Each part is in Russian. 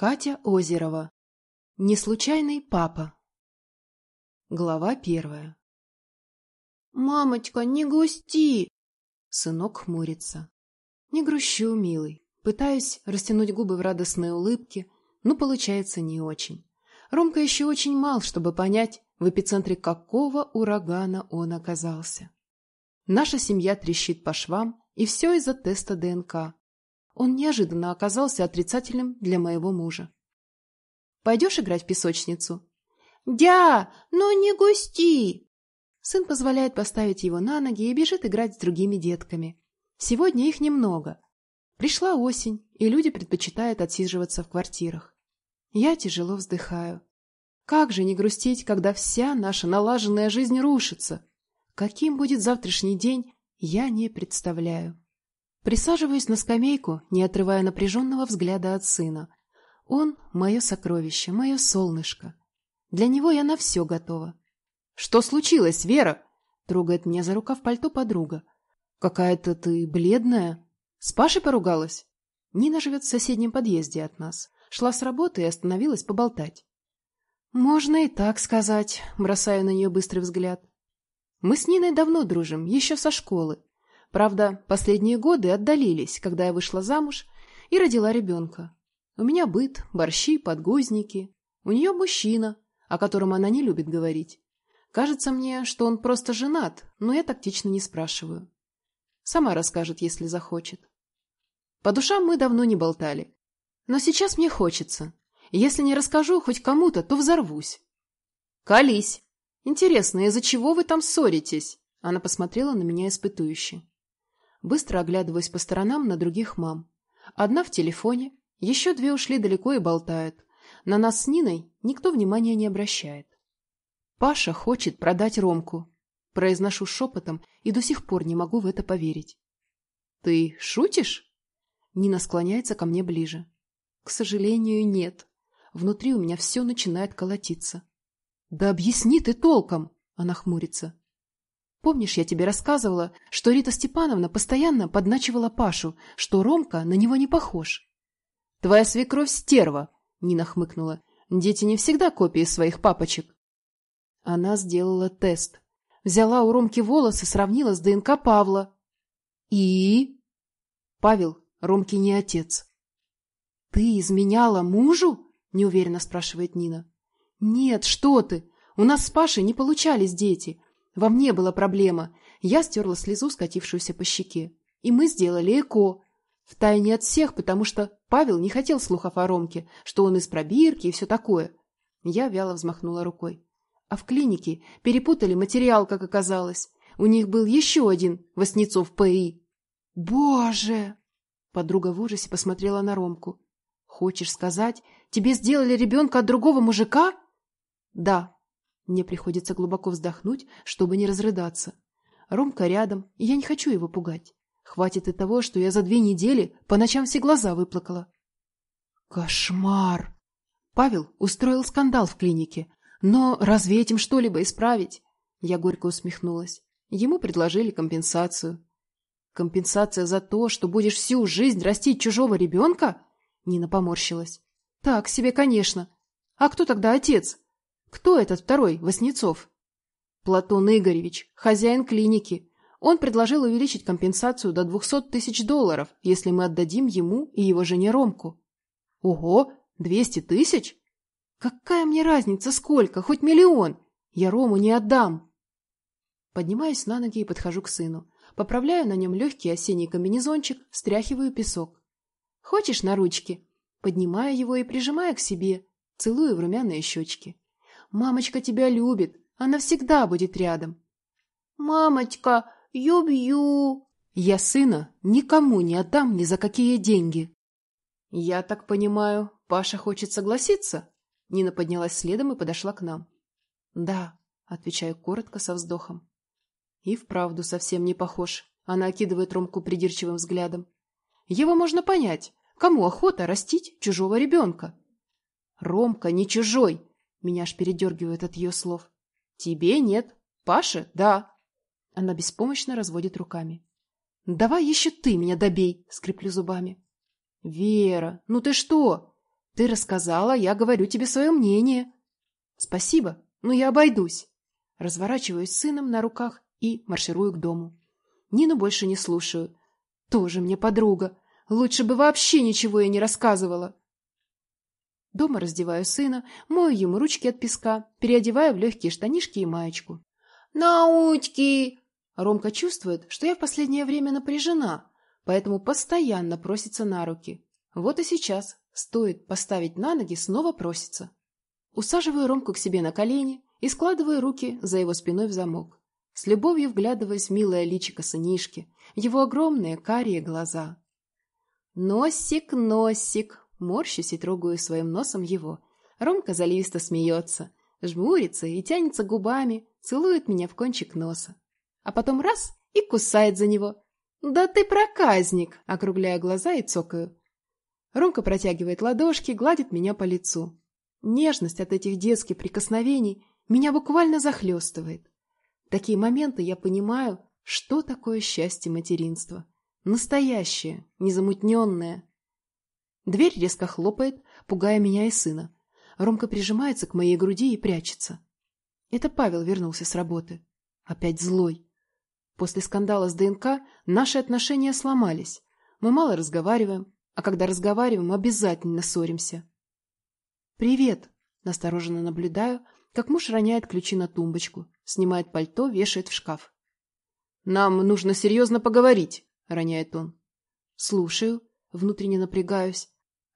Катя Озерова. Неслучайный папа. Глава первая. «Мамочка, не грусти!» Сынок хмурится. Не грущу, милый. Пытаюсь растянуть губы в радостной улыбке, но получается не очень. Ромка еще очень мал, чтобы понять, в эпицентре какого урагана он оказался. Наша семья трещит по швам, и все из-за теста ДНК. Он неожиданно оказался отрицательным для моего мужа. «Пойдешь играть в песочницу?» «Дя, ну не густи!» Сын позволяет поставить его на ноги и бежит играть с другими детками. Сегодня их немного. Пришла осень, и люди предпочитают отсиживаться в квартирах. Я тяжело вздыхаю. Как же не грустить, когда вся наша налаженная жизнь рушится? Каким будет завтрашний день, я не представляю. Присаживаюсь на скамейку, не отрывая напряженного взгляда от сына. Он — мое сокровище, мое солнышко. Для него я на все готова. — Что случилось, Вера? — трогает меня за рукав пальто подруга. — Какая-то ты бледная. С Пашей поругалась? Нина живет в соседнем подъезде от нас. Шла с работы и остановилась поболтать. — Можно и так сказать, бросая на нее быстрый взгляд. Мы с Ниной давно дружим, еще со школы. Правда, последние годы отдалились, когда я вышла замуж и родила ребенка. У меня быт, борщи, подгузники. У нее мужчина, о котором она не любит говорить. Кажется мне, что он просто женат, но я тактично не спрашиваю. Сама расскажет, если захочет. По душам мы давно не болтали. Но сейчас мне хочется. Если не расскажу хоть кому-то, то взорвусь. «Колись! Интересно, из-за чего вы там ссоритесь?» Она посмотрела на меня испытующе. Быстро оглядываясь по сторонам на других мам. Одна в телефоне, еще две ушли далеко и болтают. На нас с Ниной никто внимания не обращает. Паша хочет продать Ромку. Произношу шепотом и до сих пор не могу в это поверить. Ты шутишь? Нина склоняется ко мне ближе. К сожалению, нет. Внутри у меня все начинает колотиться. Да объясни ты толком! Она хмурится. Помнишь, я тебе рассказывала, что Рита Степановна постоянно подначивала Пашу, что Ромка на него не похож? — Твоя свекровь стерва, — Нина хмыкнула. — Дети не всегда копии своих папочек. Она сделала тест. Взяла у Ромки волосы, сравнила с ДНК Павла. — И? Павел, Ромки не отец. — Ты изменяла мужу? — неуверенно спрашивает Нина. — Нет, что ты! У нас с Пашей не получались дети. Во мне была проблема. Я стерла слезу, скатившуюся по щеке. И мы сделали ЭКО. Втайне от всех, потому что Павел не хотел слухов о Ромке, что он из пробирки и все такое. Я вяло взмахнула рукой. А в клинике перепутали материал, как оказалось. У них был еще один Воснецов ПИ. «Боже!» Подруга в ужасе посмотрела на Ромку. «Хочешь сказать, тебе сделали ребенка от другого мужика?» «Да», мне приходится глубоко вздохнуть, чтобы не разрыдаться. Ромка рядом, и я не хочу его пугать. Хватит и того, что я за две недели по ночам все глаза выплакала. Кошмар! Павел устроил скандал в клинике. Но разве этим что-либо исправить? Я горько усмехнулась. Ему предложили компенсацию. Компенсация за то, что будешь всю жизнь растить чужого ребенка? Нина поморщилась. Так себе, конечно. А кто тогда отец? Кто этот второй, Васнецов? Платон Игоревич, хозяин клиники. Он предложил увеличить компенсацию до 200 тысяч долларов, если мы отдадим ему и его жене Ромку. Ого, 200 тысяч? Какая мне разница, сколько, хоть миллион? Я Рому не отдам. Поднимаюсь на ноги и подхожу к сыну. Поправляю на нем легкий осенний комбинезончик, стряхиваю песок. Хочешь на ручки? Поднимаю его и прижимаю к себе, целую в румяные щечки. Мамочка тебя любит. Она всегда будет рядом. Мамочка, ю-бью. Я сына никому не отдам ни за какие деньги. Я так понимаю, Паша хочет согласиться? Нина поднялась следом и подошла к нам. Да, отвечаю коротко со вздохом. И вправду совсем не похож. Она окидывает Ромку придирчивым взглядом. Его можно понять. Кому охота растить чужого ребенка? Ромка не чужой, меня аж передергивает от ее слов. Тебе нет. Паше? Да. Она беспомощно разводит руками. Давай еще ты меня добей, скреплю зубами. Вера, ну ты что? Ты рассказала, я говорю тебе свое мнение. Спасибо, но я обойдусь. Разворачиваюсь с сыном на руках и марширую к дому. Нину больше не слушаю. Тоже мне подруга. Лучше бы вообще ничего ей не рассказывала. Дома раздеваю сына, мою ему ручки от песка, переодеваю в легкие штанишки и маечку. «Научки!» Ромка чувствует, что я в последнее время напряжена, поэтому постоянно просится на руки. Вот и сейчас, стоит поставить на ноги, снова просится. Усаживаю Ромку к себе на колени и складываю руки за его спиной в замок. С любовью вглядываясь в милое личико сынишки, его огромные карие глаза. «Носик, носик!» Морщусь и трогаю своим носом его. Ромка заливисто смеется, жмурится и тянется губами, целует меня в кончик носа. А потом раз и кусает за него. «Да ты проказник!» — округляя глаза и цокаю. Ромка протягивает ладошки, гладит меня по лицу. Нежность от этих детских прикосновений меня буквально захлестывает. В такие моменты я понимаю, что такое счастье материнства. Настоящее, незамутненное. Дверь резко хлопает, пугая меня и сына. Ромка прижимается к моей груди и прячется. Это Павел вернулся с работы. Опять злой. После скандала с ДНК наши отношения сломались. Мы мало разговариваем, а когда разговариваем, обязательно ссоримся. «Привет!» – настороженно наблюдаю, как муж роняет ключи на тумбочку, снимает пальто, вешает в шкаф. «Нам нужно серьезно поговорить», — роняет он. «Слушаю», — внутренне напрягаюсь.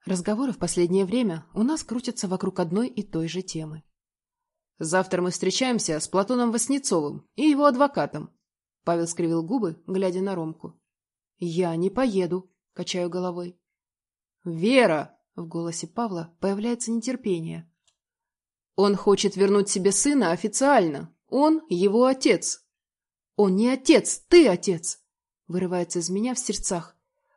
Разговоры в последнее время у нас крутятся вокруг одной и той же темы. «Завтра мы встречаемся с Платоном Васнецовым и его адвокатом», — Павел скривил губы, глядя на Ромку. «Я не поеду», — качаю головой. «Вера!» — в голосе Павла появляется нетерпение. Он хочет вернуть себе сына официально. Он его отец. Он не отец, ты отец! Вырывается из меня в сердцах.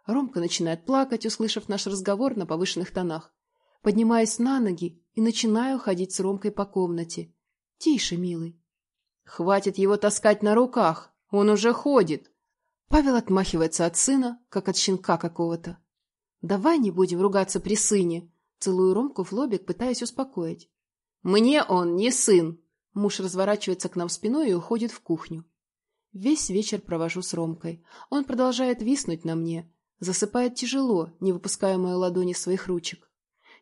Ромка начинает плакать, услышав наш разговор на повышенных тонах. Поднимаюсь на ноги и начинаю ходить с Ромкой по комнате. Тише, милый. Хватит его таскать на руках. Он уже ходит. Павел отмахивается от сына, как от щенка какого-то. Давай не будем ругаться при сыне. Целую Ромку в лобик, пытаясь успокоить. «Мне он не сын!» Муж разворачивается к нам спиной и уходит в кухню. Весь вечер провожу с Ромкой. Он продолжает виснуть на мне. Засыпает тяжело, не выпуская мою ладони своих ручек.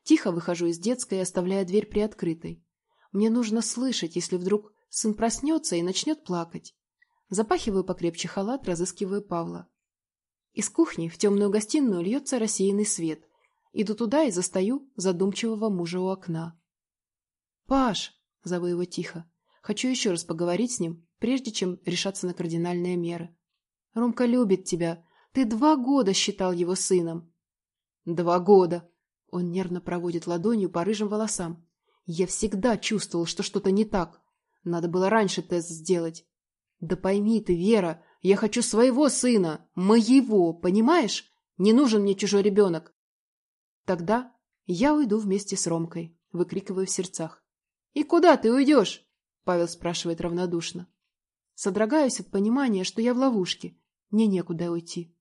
Тихо выхожу из детской, оставляя дверь приоткрытой. Мне нужно слышать, если вдруг сын проснется и начнет плакать. Запахиваю покрепче халат, разыскиваю Павла. Из кухни в темную гостиную льется рассеянный свет. Иду туда и застаю задумчивого мужа у окна. «Паш!» — зову его тихо. «Хочу еще раз поговорить с ним, прежде чем решаться на кардинальные меры. Ромка любит тебя. Ты два года считал его сыном». «Два года!» Он нервно проводит ладонью по рыжим волосам. «Я всегда чувствовал, что что-то не так. Надо было раньше тест сделать. Да пойми ты, Вера, я хочу своего сына, моего, понимаешь? Не нужен мне чужой ребенок. Тогда я уйду вместе с Ромкой, выкрикиваю в сердцах. «И куда ты уйдешь?» — Павел спрашивает равнодушно. Содрогаюсь от понимания, что я в ловушке. Мне некуда уйти.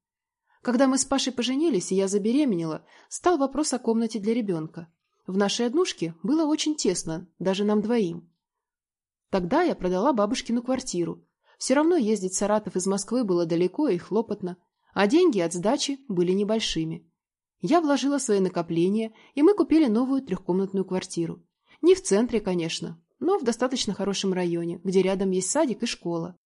Когда мы с Пашей поженились, и я забеременела, стал вопрос о комнате для ребенка. В нашей однушке было очень тесно, даже нам двоим. Тогда я продала бабушкину квартиру. Все равно ездить в Саратов из Москвы было далеко и хлопотно, а деньги от сдачи были небольшими. Я вложила свои накопления, и мы купили новую трехкомнатную квартиру. Не в центре, конечно, но в достаточно хорошем районе, где рядом есть садик и школа.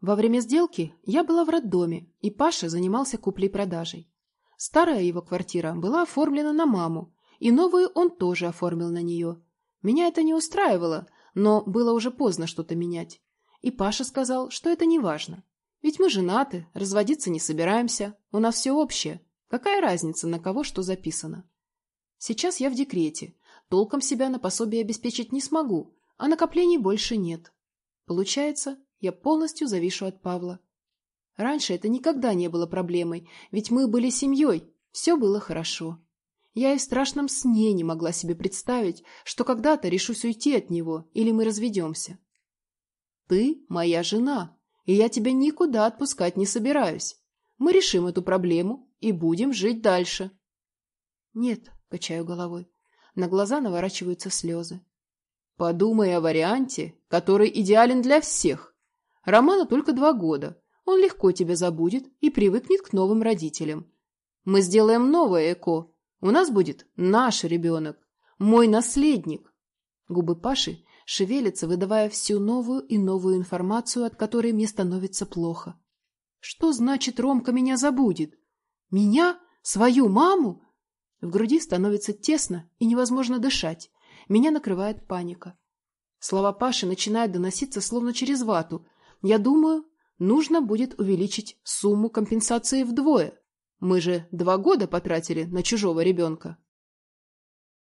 Во время сделки я была в роддоме, и Паша занимался куплей-продажей. Старая его квартира была оформлена на маму, и новую он тоже оформил на нее. Меня это не устраивало, но было уже поздно что-то менять. И Паша сказал, что это не важно. Ведь мы женаты, разводиться не собираемся, у нас все общее. Какая разница, на кого что записано? Сейчас я в декрете, Толком себя на пособие обеспечить не смогу, а накоплений больше нет. Получается, я полностью завишу от Павла. Раньше это никогда не было проблемой, ведь мы были семьей, все было хорошо. Я и в страшном сне не могла себе представить, что когда-то решусь уйти от него или мы разведемся. Ты моя жена, и я тебя никуда отпускать не собираюсь. Мы решим эту проблему и будем жить дальше. Нет, качаю головой, На глаза наворачиваются слезы. Подумай о варианте, который идеален для всех. Роману только два года. Он легко тебя забудет и привыкнет к новым родителям. Мы сделаем новое ЭКО. У нас будет наш ребенок. Мой наследник. Губы Паши шевелятся, выдавая всю новую и новую информацию, от которой мне становится плохо. Что значит Ромка меня забудет? Меня? Свою маму? В груди становится тесно и невозможно дышать. Меня накрывает паника. Слова Паши начинают доноситься словно через вату. Я думаю, нужно будет увеличить сумму компенсации вдвое. Мы же два года потратили на чужого ребенка.